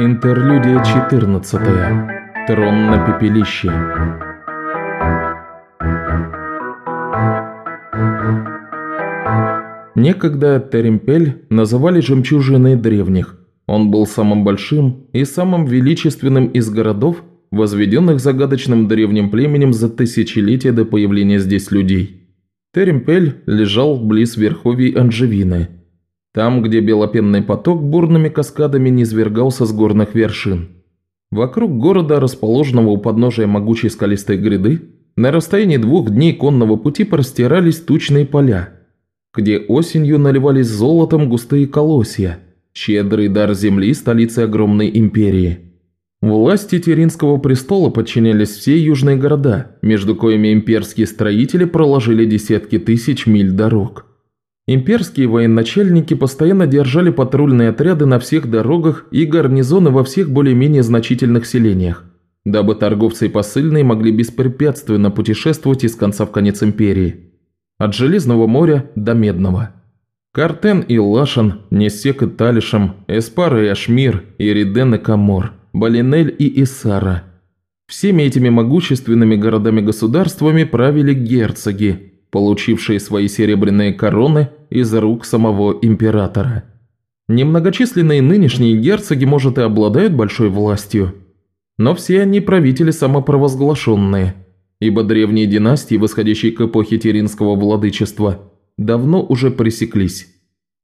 Интерлюдия 14. Трон на пепелище. Некогда Теремпель называли жемчужиной древних. Он был самым большим и самым величественным из городов, возведенных загадочным древним племенем за тысячелетия до появления здесь людей. Теремпель лежал близ верховий Анжевины, там, где белопенный поток бурными каскадами низвергался с горных вершин. Вокруг города, расположенного у подножия могучей скалистой гряды, на расстоянии двух дней конного пути простирались тучные поля – где осенью наливались золотом густые колосья, щедрый дар земли столицы огромной империи. Власти Теринского престола подчинялись все южные города, между коими имперские строители проложили десятки тысяч миль дорог. Имперские военачальники постоянно держали патрульные отряды на всех дорогах и гарнизоны во всех более-менее значительных селениях, дабы торговцы и посыльные могли беспрепятственно путешествовать из конца в конец империи. От Железного моря до Медного. Картен и Лашан, Несек и Талишем, Эспар и Ашмир, Ириден и Камор, Балинель и Исара. Всеми этими могущественными городами-государствами правили герцоги, получившие свои серебряные короны из рук самого императора. Немногочисленные нынешние герцоги, может, и обладают большой властью, но все они правители самопровозглашенные – ибо древние династии, восходящие к эпохе Теринского владычества, давно уже пресеклись.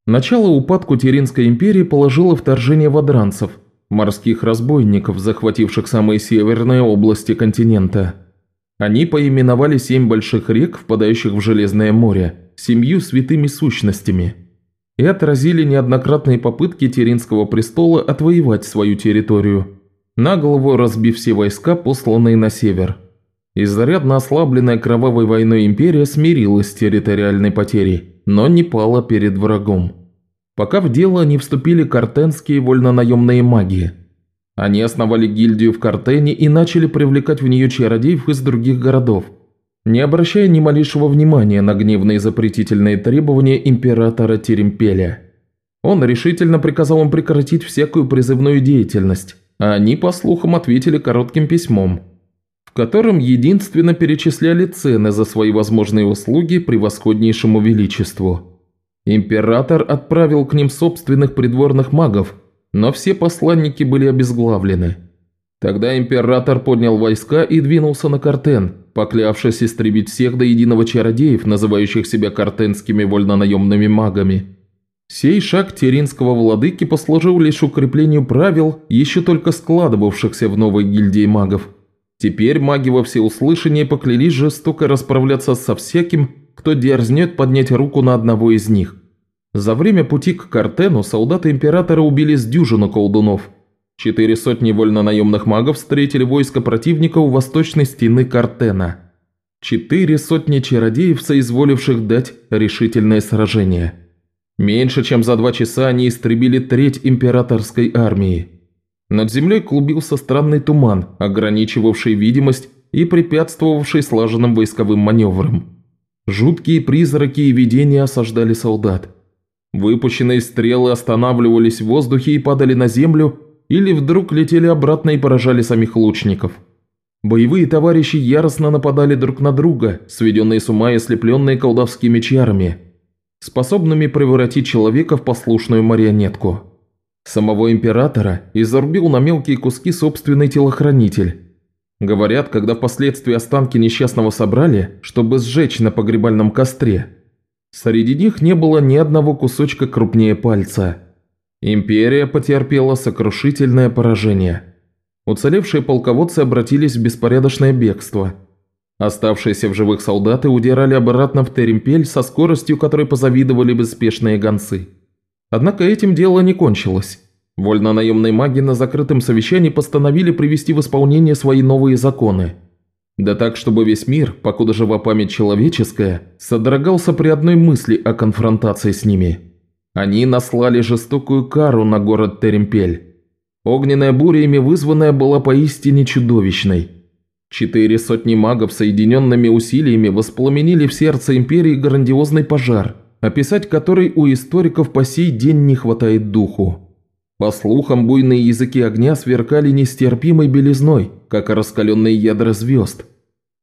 Начало упадку Теринской империи положило вторжение вадранцев, морских разбойников, захвативших самые северные области континента. Они поименовали семь больших рек, впадающих в Железное море, семью святыми сущностями, и отразили неоднократные попытки Теринского престола отвоевать свою территорию, на голову разбив все войска, посланные на север – Изрядно ослабленная кровавой войной империя смирилась с территориальной потерей, но не пала перед врагом. Пока в дело не вступили картенские вольнонаемные маги. Они основали гильдию в Картене и начали привлекать в нее чародеев из других городов, не обращая ни малейшего внимания на гневные запретительные требования императора Теремпеля. Он решительно приказал им прекратить всякую призывную деятельность, а они, по слухам, ответили коротким письмом – в котором единственно перечисляли цены за свои возможные услуги превосходнейшему величеству. Император отправил к ним собственных придворных магов, но все посланники были обезглавлены. Тогда император поднял войска и двинулся на Картен, поклявшись истребить всех до единого чародеев, называющих себя картенскими вольнонаемными магами. Сей шаг теринского владыки послужил лишь укреплению правил, еще только складывавшихся в новой гильдии магов – Теперь маги во всеуслышание поклялись жестоко расправляться со всяким, кто дерзнет поднять руку на одного из них. За время пути к Картену солдаты Императора убили с дюжину колдунов. Четыре сотни вольно-наемных магов встретили войско противника у восточной стены Картена. Четыре сотни чародеев, соизволивших дать решительное сражение. Меньше чем за два часа они истребили треть императорской армии. Над землей клубился странный туман, ограничивавший видимость и препятствовавший слаженным войсковым маневрам. Жуткие призраки и видения осаждали солдат. Выпущенные стрелы останавливались в воздухе и падали на землю, или вдруг летели обратно и поражали самих лучников. Боевые товарищи яростно нападали друг на друга, сведенные с ума и ослепленные колдовскими чарами, способными превратить человека в послушную марионетку. Самого императора изорбил на мелкие куски собственный телохранитель. Говорят, когда впоследствии останки несчастного собрали, чтобы сжечь на погребальном костре, среди них не было ни одного кусочка крупнее пальца. Империя потерпела сокрушительное поражение. Уцелевшие полководцы обратились в беспорядочное бегство. Оставшиеся в живых солдаты удирали обратно в Теремпель со скоростью, которой позавидовали бы спешные гонцы. Однако этим дело не кончилось. Вольно-наемные маги на закрытом совещании постановили привести в исполнение свои новые законы. Да так, чтобы весь мир, покуда жива память человеческая, содрогался при одной мысли о конфронтации с ними. Они наслали жестокую кару на город Теремпель. Огненная буря ими вызванная была поистине чудовищной. Четыре сотни магов соединенными усилиями воспламенили в сердце империи грандиозный пожар – описать который у историков по сей день не хватает духу. По слухам, буйные языки огня сверкали нестерпимой белизной, как раскаленные ядра звезд.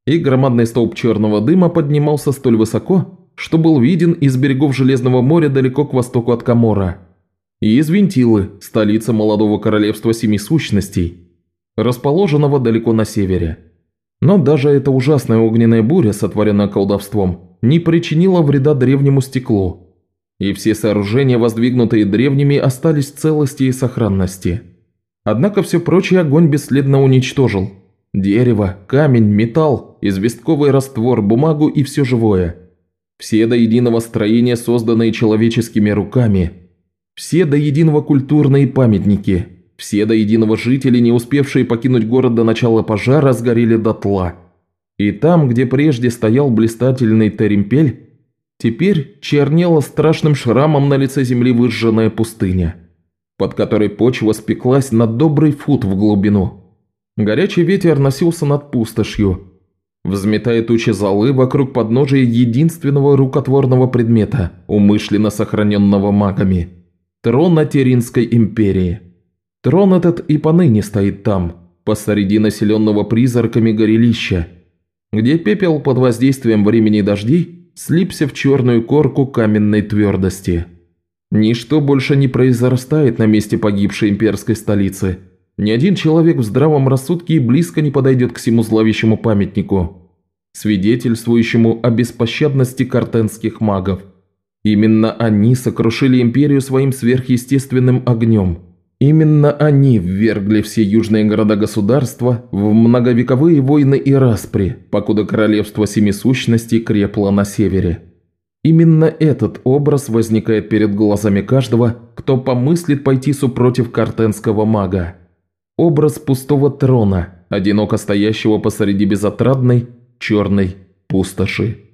И громадный столб черного дыма поднимался столь высоко, что был виден из берегов Железного моря далеко к востоку от Камора. И из Вентилы, столицы молодого королевства Семи Сущностей, расположенного далеко на севере. Но даже эта ужасная огненная буря, сотворенная колдовством, не причинила вреда древнему стеклу, и все сооружения, воздвигнутые древними, остались в целости и сохранности. Однако все прочее огонь бесследно уничтожил. Дерево, камень, металл, известковый раствор, бумагу и все живое. Все до единого строения, созданные человеческими руками. Все до единого культурные памятники. Все до единого жители, не успевшие покинуть город до начала пожара, сгорели дотла. И там, где прежде стоял блистательный Теремпель, Теперь чернела страшным шрамом на лице земли выжженная пустыня, под которой почва спеклась на добрый фут в глубину. Горячий ветер носился над пустошью, взметая тучи золы вокруг подножия единственного рукотворного предмета, умышленно сохраненного магами – трона Теринской империи. Трон этот и поныне стоит там, посреди населенного призраками горелища, где пепел под воздействием времени дождей слипся в черную корку каменной твердости. Ничто больше не произрастает на месте погибшей имперской столицы. Ни один человек в здравом рассудке и близко не подойдет к всему зловещему памятнику, свидетельствующему о беспощадности картенских магов. Именно они сокрушили империю своим сверхъестественным огнем – Именно они ввергли все южные города-государства в многовековые войны и распри, покуда королевство семи сущностей крепло на севере. Именно этот образ возникает перед глазами каждого, кто помыслит пойти супротив картенского мага. Образ пустого трона, одиноко стоящего посреди безотрадной черной пустоши.